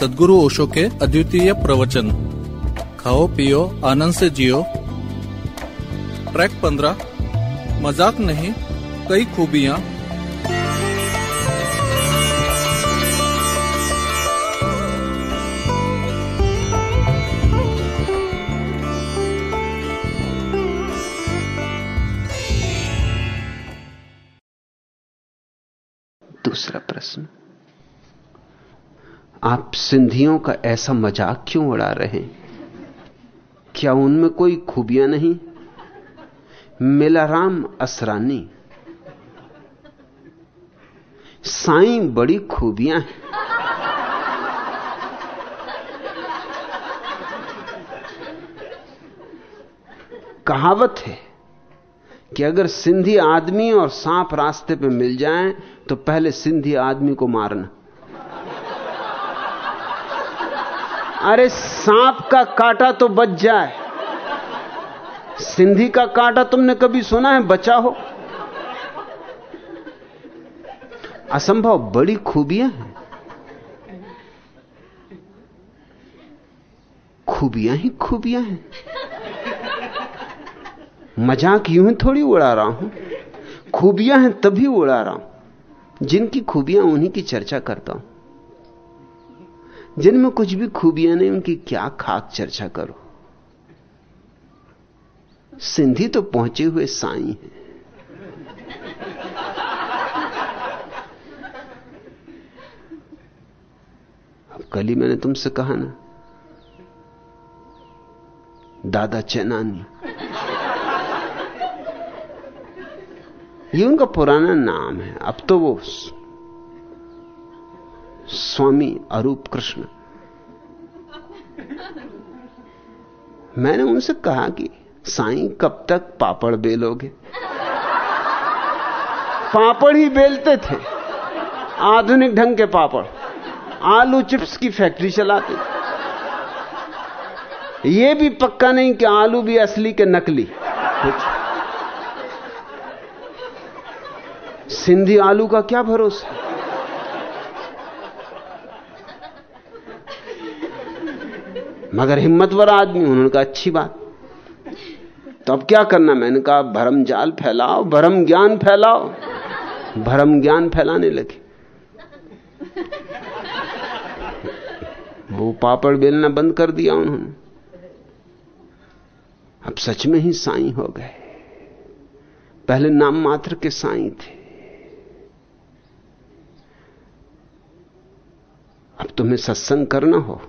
सदगुरु ओशो के अद्वितीय प्रवचन। खाओ, पियो, आनंद से जियो। ट्रैक पंद्रह। मज़ाक नहीं, कई खूबियाँ। दूसरा प्रश्न। आप सिंधियों का ऐसा मज़ाक क्यों उड़ा रहे हैं? क्या उनमें कोई खूबियाँ नहीं? मिलाराम असरानी। साईं बड़ी खूबियाँ हैं। कहावत है कि अगर सिंधी आदमी और सांप रास्ते पे मिल जाएँ तो पहले सिंधी आदमी को मारना। अरे सांप का कांटा तो बच जाए। सिंधी का कांटा तुमने कभी सुना है? बचा हो। असंभव, बड़ी खूबियाँ हैं। खूबियाँ ही खूबियाँ हैं। मज़ाक यूँ ही थोड़ी उड़ा रहा हूँ। खूबियाँ हैं तभी उड़ा रहा हूँ। जिनकी खूबियाँ उन्हीं की चर्चा करता हूँ। जिनमें कुछ भी खूबियाँ नहीं, उनकी क्या खाक चर्चा करो? सिंधी तो पहुँचे हुए साई हैं। अब कल ही मैंने तुमसे कहा ना, दादा चैनानी। ये उनका पुराना नाम है, अब तो वो स्वामी अरूप कृष्ण। मैंने उनसे कहा कि साईं, कब तक पापड़ बेलोगे? पापड़ ही बेलते थे। आधुनिक ढंग के पापड़। आलू चिप्स की फैक्ट्री चलाते थे। ये भी पक्का नहीं कि आलू भी असली के नकली। कुछ। सिंधी आलू का क्या भरोसा? मगर हिम्मतवर आदमी उन्होंने कहा, अच्छी बात। तो अब क्या करना? मैंने कहा, भरम जाल फैलाओ, भरम ज्ञान फैलाओ। भरम ज्ञान फैलाने लगे। वो पापड़ बेलना बंद कर दिया उन्होंने। अब सच में ही साई हो गए। पहले नाम मात्र के साई थे। अब तुम्हें सत्संग करना हो।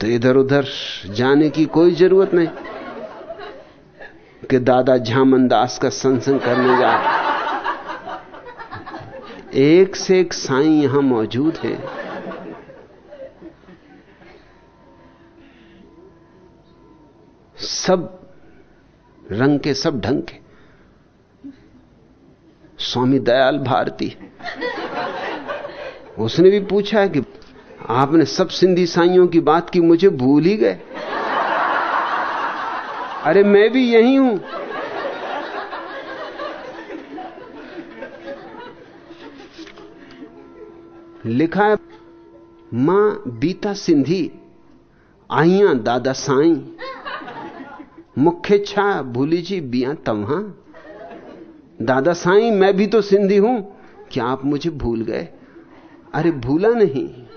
तो इधर उधर जाने की कोई ज़रूरत नहीं कि दादा झामन दास का सत्संग करने जा एक से एक साई यहाँ मौजूद है। सब रंग के, सब ढंग के। स्वामी दयाल भारती। उसने भी पूछा है कि आपने सब सिंधी साइयों की बात की, मुझे भूल ही गए। अरे मैं भी यही हूँ। लिखा है, माँ बीता सिंधी, आइया दादा साई। मुख्य छा भूली जी, बिया तम्हा। दादा साई, मैं भी तो सिंधी हूँ। क्या आप मुझे भूल गए? अरे भूला नहीं।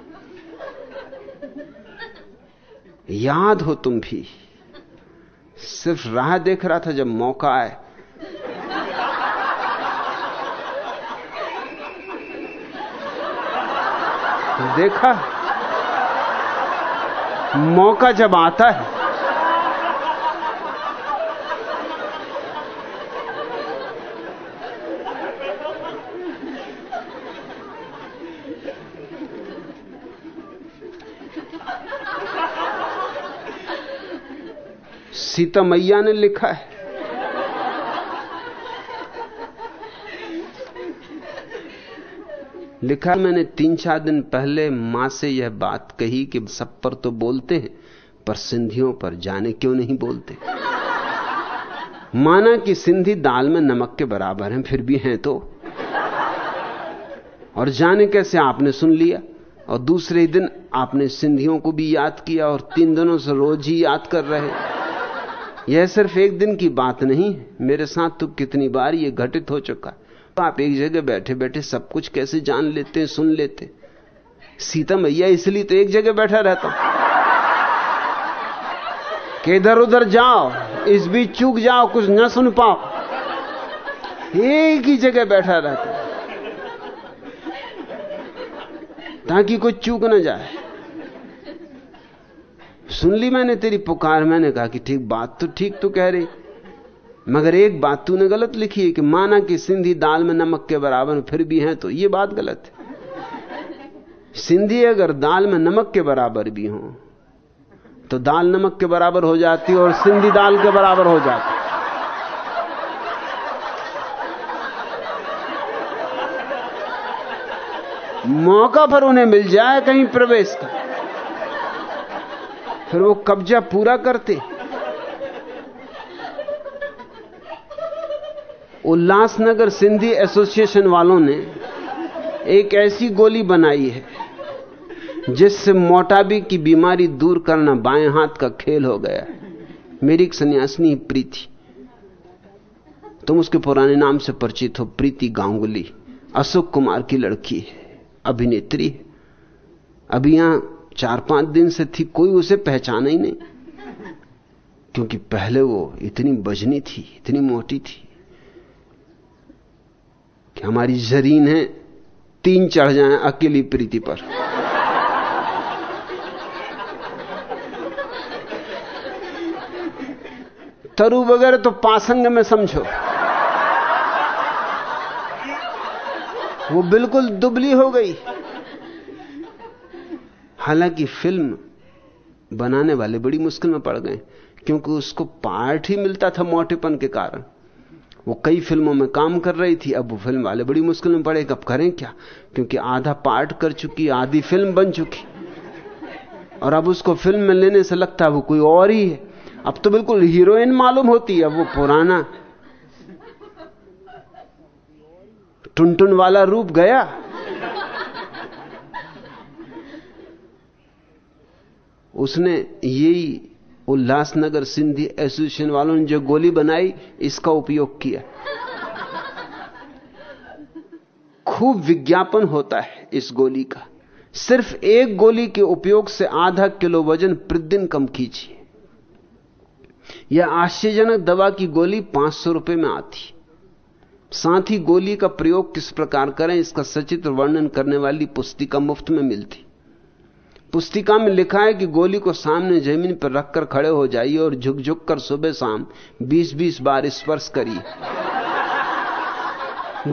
याद हो तुम भी। सिर्फ़ राह देख रहा था जब मौका आए। देखा? मौका जब आता है। सीता मैया ने लिखा है। लिखा मैंने तीन चार दिन पहले माँ से यह बात कही कि सब पर तो बोलते हैं, पर सिंधियों पर जाने क्यों नहीं बोलते? माना कि सिंधी दाल में नमक के बराबर हैं, फिर भी हैं तो। और जाने कैसे आपने सुन लिया? और दूसरे दिन आपने सिंधियों को भी याद किया और तीन दिनों से रोज ही याद कर रहे। यह सिर्फ़ एक दिन की बात नहीं मेरे साथ तो कितनी बार यह घटित हो चुका तो आप एक जगह बैठे बैठे सब कुछ कैसे जान लेते हैं, सुन लेते सीता मैया इसलिए तो एक जगह बैठा रहता कि इधर उधर जाओ, इस बीच चूक जाओ, कुछ न सुन पाओ। एक ही जगह बैठा रहता ताकि कोई चूक ना जाए। सुन ली मैंने तेरी पुकार, मैंने कहा कि ठीक, बात तो ठीक तो कह रही। मगर एक बात तूने गलत लिखी है कि माना कि सिंधी दाल में नमक के बराबर फिर भी है तो ये बात गलत है। सिंधी अगर दाल में नमक के बराबर भी हो तो दाल नमक के बराबर हो जाती और सिंधी दाल के बराबर हो जाती। मौका पर उन्हें मिल जाए कहीं प्रवेश का। फिर वो कब्जा पूरा करते। उल्लासनगर सिंधी एसोसिएशन वालों ने एक ऐसी गोली बनाई है, जिससे मोटाबी की बीमारी दूर करना बाएँ हाथ का खेल हो गया। मेरी एक सन्यासिनी प्रीति। तुम उसके पुराने नाम से परिचित हो, प्रीति गांगुली। अशोक कुमार की लड़की है, अभिनेत्री अभी यहाँ चार पाँच दिन से थी, कोई उसे पहचाना ही नहीं। क्योंकि पहले वो इतनी बजनी थी, इतनी मोटी थी कि हमारी जरीन है, तीन चढ़ जाएँ अकेली प्रीति पर। तरु वगैरह तो पासंग में समझो। वो बिल्कुल दुबली हो गई। हालाँकि फ़िल्म बनाने वाले बड़ी मुश्किल में पड़ गए, क्योंकि उसको पार्ट ही मिलता था मोटेपन के कारण। वो कई फ़िल्मों में काम कर रही थी, अब वो फ़िल्म वाले बड़ी मुश्किल में पड़े, अब करें क्या? क्योंकि आधा पार्ट कर चुकी, आधी फ़िल्म बन चुकी। और अब उसको फ़िल्म में लेने से लगता है वो कोई और ही है। अब तो बिल्कुल हीरोइन मालूम होती है वो पुराना। टुनटुन वाला रूप गया। उसने यही उल्लासनगर सिंधी एसोसिएशन वालों ने जो गोली बनाई, इसका उपयोग किया। खूब विज्ञापन होता है इस गोली का। सिर्फ़ एक गोली के उपयोग से आधा किलो वज़न प्रतिदिन कम कीजिए। यह आश्चर्यजनक दवा की गोली पाँच सौ रुपए में आती। साथ ही गोली का प्रयोग किस प्रकार करें, इसका सचित्र वर्णन करने वाली पुस्तिका मुफ़्त में मिलती। पुस्तिका में लिखा है कि गोली को सामने ज़मीन पर रखकर खड़े हो जाइए और झुक झुक कर सुबह शाम 20-20 बार स्पर्श करिए।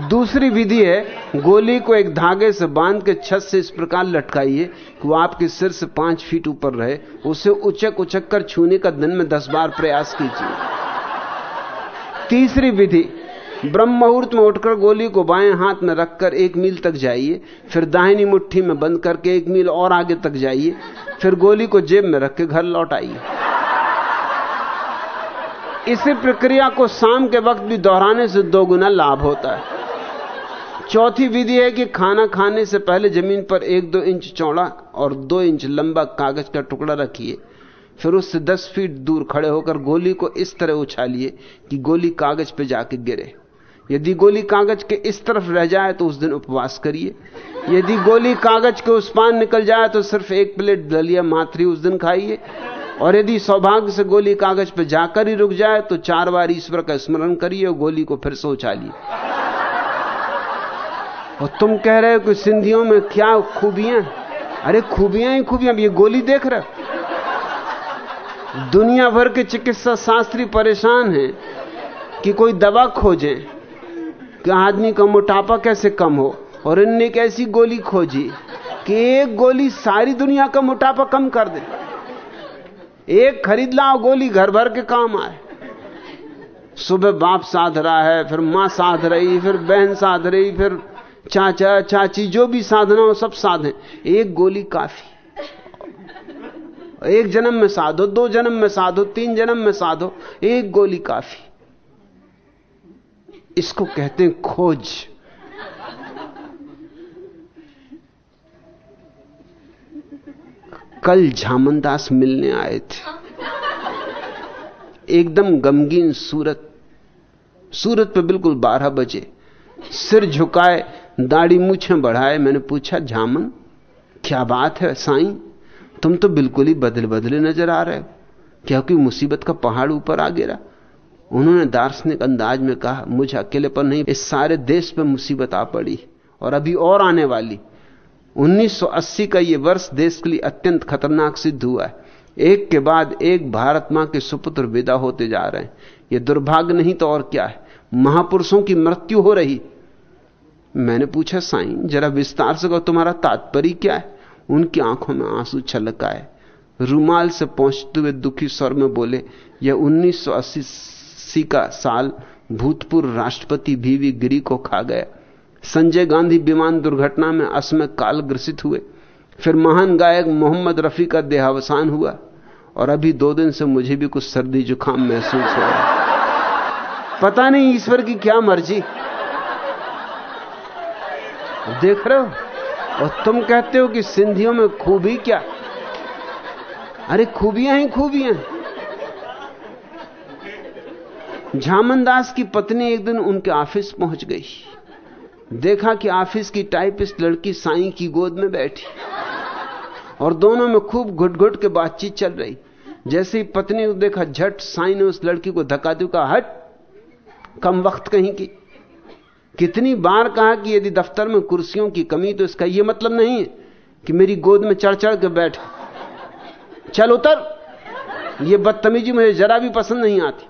दूसरी विधि है, गोली को एक धागे से बाँध के छत से इस प्रकार लटकाइए कि वो आपके सिर से पाँच फीट ऊपर रहे। उसे उचक उचक कर छूने का दिन में दस बार प्रयास कीजिए। तीसरी विधि ब्रह्म मुहूर्त में उठकर गोली को बाएँ हाथ में रखकर एक मील तक जाइए, फिर दाहिनी मुट्ठी में बंद करके एक मील और आगे तक जाइए, फिर गोली को जेब में रख के घर लौट आइए। इसी प्रक्रिया को शाम के वक्त भी दोहराने से दो गुना लाभ होता है। चौथी विधि है कि खाना खाने से पहले ज़मीन पर एक दो इंच चौड़ा और दो इंच लंबा कागज़ का टुकड़ा रखिए, फिर उससे दस फीट दूर खड़े होकर गोली को इस तरह उछालिए कि गोली कागज़ पर जाके गिरे। यदि गोली कागज़ के इस तरफ़ रह जाए तो उस दिन उपवास करिए। यदि गोली कागज़ के उस पान निकल जाए तो सिर्फ़ एक प्लेट दलिया माथरी उस दिन खाइए। और यदि सौभाग्य से गोली कागज़ पर जाकर ही रुक जाए तो चार बार ईश्वर का स्मरण करिए और गोली को फिर से उछालिए और तुम कह रहे हो कि सिंधियों में क्या खूबियाँ? अरे खूबियाँ ही खूबियाँ, अब ये गोली देख रहे दुनिया भर के चिकित्सा शास्त्री परेशान हैं कि कोई दवा खोजें। कि आदमी का मोटापा कैसे कम हो? और इनने एक ऐसी गोली खोजी कि एक गोली सारी दुनिया का मोटापा कम कर दे। एक खरीद लाओ, गोली घर भर के काम आए। सुबह बाप साध रहा है, फिर माँ साध रही, फिर बहन साध रही, फिर चाचा, चाची, जो भी साधना हो सब साधे एक गोली काफ़ी। एक जन्म में साधो दो जन्म में साधो तीन जन्म में साधो एक गोली काफ़ी। इसको कहते हैं खोज। कल झामनदास मिलने आए थे। एकदम गमगीन सूरत। सूरत पे बिल्कुल बारह बजे। सिर झुकाए, दाढ़ी मूछे बढ़ाए, मैंने पूछा, झामन, क्या बात है साईं? तुम तो बिल्कुल ही बदले बदले नज़र आ रहे हो। क्या कोई मुसीबत का पहाड़ ऊपर आ गिरा? उन्होंने दार्शनिक अंदाज में कहा, मुझे अकेले पर नहीं, इस सारे देश पर मुसीबत आ पड़ी और अभी और आने वाली। 1980 का यह वर्ष देश के लिए अत्यंत खतरनाक सिद्ध हुआ है। एक के बाद एक भारत माँ के सुपुत्र विदा होते जा रहे हैं। यह दुर्भाग्य नहीं तो और क्या है? महापुरुषों की मृत्यु हो रही। मैंने पूछा, साईं, जरा विस्तार से कहो, तुम्हारा तात्पर्य क्या है? उनकी आँखों में आँसू छलक आए रूमाल से पहुँचते हुए दुखी स्वर में बोले, यह 1980 का साल भूतपूर्व राष्ट्रपति भीवी गिरी को खा गया। संजय गांधी विमान दुर्घटना में असमय काल ग्रसित हुए। फिर महान गायक मोहम्मद रफी का देहावसान हुआ और अभी दो दिन से मुझे भी कुछ सर्दी जुकाम महसूस हो रहा पता नहीं ईश्वर की क्या मर्ज़ी। देख रहे हो? और तुम कहते हो कि सिंधियों में खूबी क्या? अरे खूबियाँ ही खूबियाँ झामनदास की पत्नी एक दिन उनके ऑफ़िस पहुँच गई। देखा कि ऑफ़िस की टाइपिस्ट लड़की साईं की गोद में बैठी। और दोनों में खूब घुट घुट के बातचीत चल रही। जैसे ही पत्नी को देखा, झट साई ने उस लड़की को धक्का दी कहा, हट, कम वक्त कहीं की। कितनी बार कहा कि यदि दफ्तर में कुर्सियों की कमी तो इसका यह मतलब नहीं है कि मेरी गोद में चढ़ चढ़ के बैठ। चल उतर। यह बदतमीजी मुझे जरा भी पसंद नहीं आती।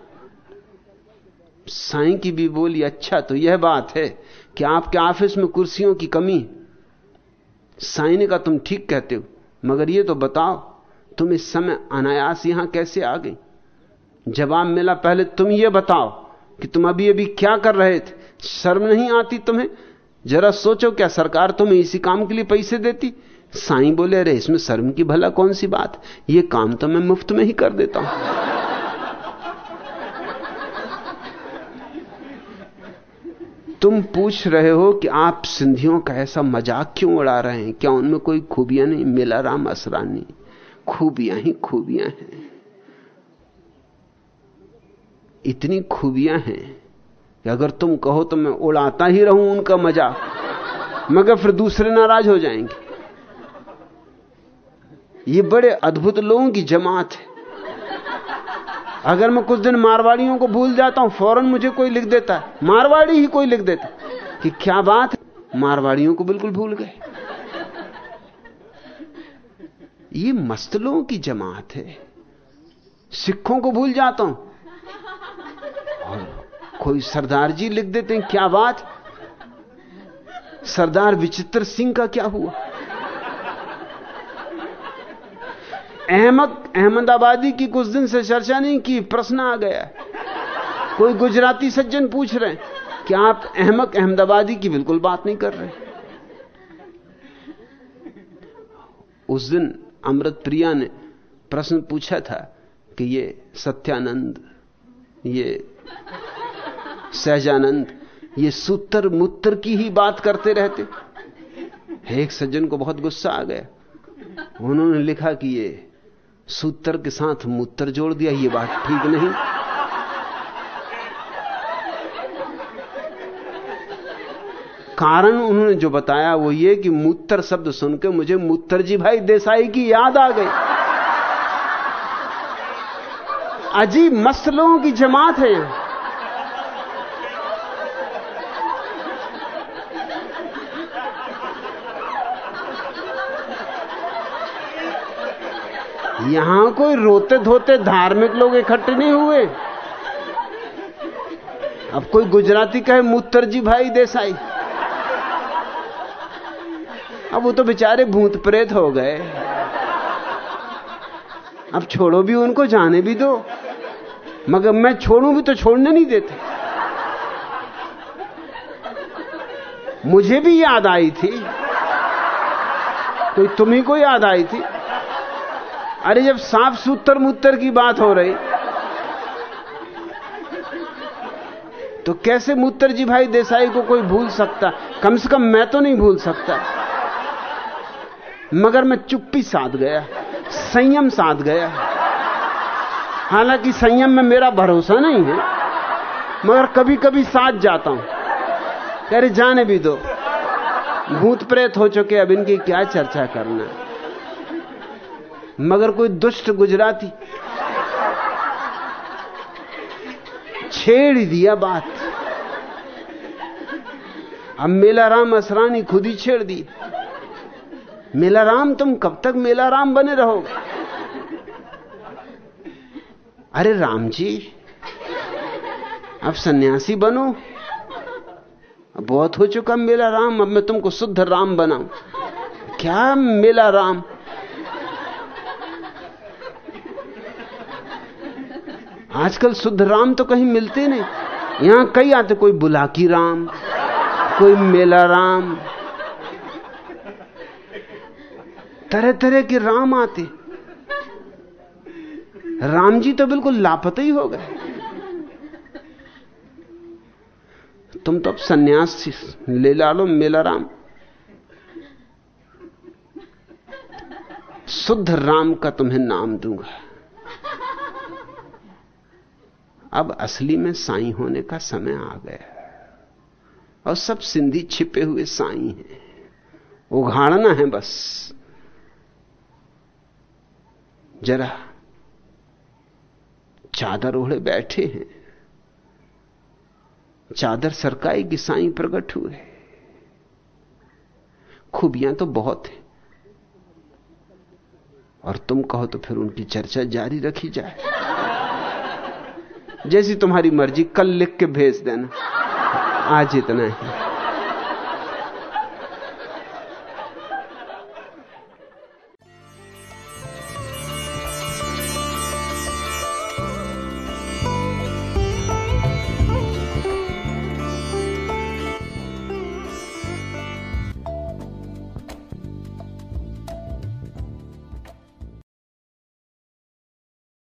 साईं की भी बोली अच्छा तो यह बात है कि आपके ऑफ़िस में कुर्सियों की कमी साईं ने कहा, तुम ठीक कहते हो, मगर यह तो बताओ, तुम इस समय अनायास यहाँ कैसे आ गई? जवाब मिला, पहले तुम यह बताओ कि तुम अभी अभी क्या कर रहे थे? शर्म नहीं आती तुम्हें? जरा सोचो क्या सरकार तुम्हें इसी काम के लिए पैसे देती? साईं बोले, अरे, इसमें शर्म की भला कौन सी बात? ये काम तो मैं मुफ़्त में ही कर देता हूँ। तुम पूछ रहे हो कि आप सिंधियों का ऐसा मज़ाक क्यों उड़ा रहे हैं? क्या उनमें कोई खूबियाँ नहीं? मिला राम असरानी। खूबियाँ ही खूबियाँ हैं। इतनी खूबियाँ हैं कि अगर तुम कहो तो मैं उड़ाता ही रहूँ उनका मज़ाक। मगर फिर दूसरे नाराज़ हो जाएँगे। ये बड़े अद्भुत लोगों की जमात है। अगर मैं कुछ दिन मारवाड़ियों को भूल जाता हूँ, फ़ौरन मुझे कोई लिख देता है। मारवाड़ी ही कोई लिख देता कि क्या बात है? मारवाड़ियों को बिल्कुल भूल गए। ये मस्त लोगों की जमात है। सिखों को भूल जाता हूँ। और कोई सरदार जी लिख देते हैं, क्या बात? सरदार विचित्र सिंह का क्या हुआ? अहमद, अहमदाबादी की कुछ दिन से चर्चा नहीं की, प्रश्न आ गया। कोई गुजराती सज्जन पूछ रहे हैं कि आप अहमद, अहमदाबादी की बिल्कुल बात नहीं कर रहे। उस दिन अमृत प्रिया ने प्रश्न पूछा था कि ये सत्यानंद, ये सहजानंद, ये सूत्र मूत्र की ही बात करते रहते। एक सज्जन को बहुत गुस्सा आ गया। उन्होंने लिखा कि ये सूत्र के साथ मूत्र जोड़ दिया, ये बात ठीक नहीं। कारण उन्होंने जो बताया वो ये कि मूत्र शब्द सुनकर मुझे मूत्र जी भाई देसाई की याद आ गई। अजीब मसलों की जमात है यहाँ यहाँ कोई रोते धोते धार्मिक लोग इकट्ठे नहीं हुए। अब कोई गुजराती कहे मूत्र जी भाई देसाई। अब वो तो बेचारे भूत प्रेत हो गए। अब छोड़ो भी उनको, जाने भी दो। मगर मैं छोड़ूं भी तो छोड़ने नहीं देते। मुझे भी याद आई थी। कोई तुम्ही को याद आई थी? अरे जब साफ़ सूत्र मूत्र की बात हो रही तो कैसे मूत्र जी भाई देसाई को कोई भूल सकता? कम से कम मैं तो नहीं भूल सकता। मगर मैं चुप्पी साध गया, संयम साध गया। हालाँकि संयम में मेरा भरोसा नहीं है, मगर कभी कभी साथ जाता हूँ। रहे, जाने भी दो। भूत प्रेत हो चुके अब इनकी क्या चर्चा करना मगर कोई दुष्ट गुजराती। छेड़ दिया बात। अब मेला राम असरानी खुद ही छेड़ दी। मेला राम तुम कब तक मेला राम बने रहोगे? अरे राम जी अब सन्यासी बनो। बहुत हो चुका मेला राम अब मैं तुमको शुद्ध राम बनाऊँ। क्या मेला राम आजकल शुद्ध राम तो कहीं मिलते नहीं। यहाँ कई आते, कोई बुलाकी राम, कोई मेला राम। तरह तरह के राम आते। राम जी तो बिल्कुल लापता ही हो गए। तुम तो अब संन्यास, ले ला लो मेला राम। शुद्ध राम का तुम्हें नाम दूँगा। अब असली में साई होने का समय आ गया और सब सिंधी छिपे हुए साई हैं। उघाड़ना है बस। जरा चादर ओढ़े बैठे हैं। चादर सरकाई की साई प्रकट हुए। खूबियाँ तो बहुत हैं। और तुम कहो तो फिर उनकी चर्चा जारी रखी जाए। जैसी तुम्हारी मर्ज़ी कल लिख के भेज देना। आज इतना है।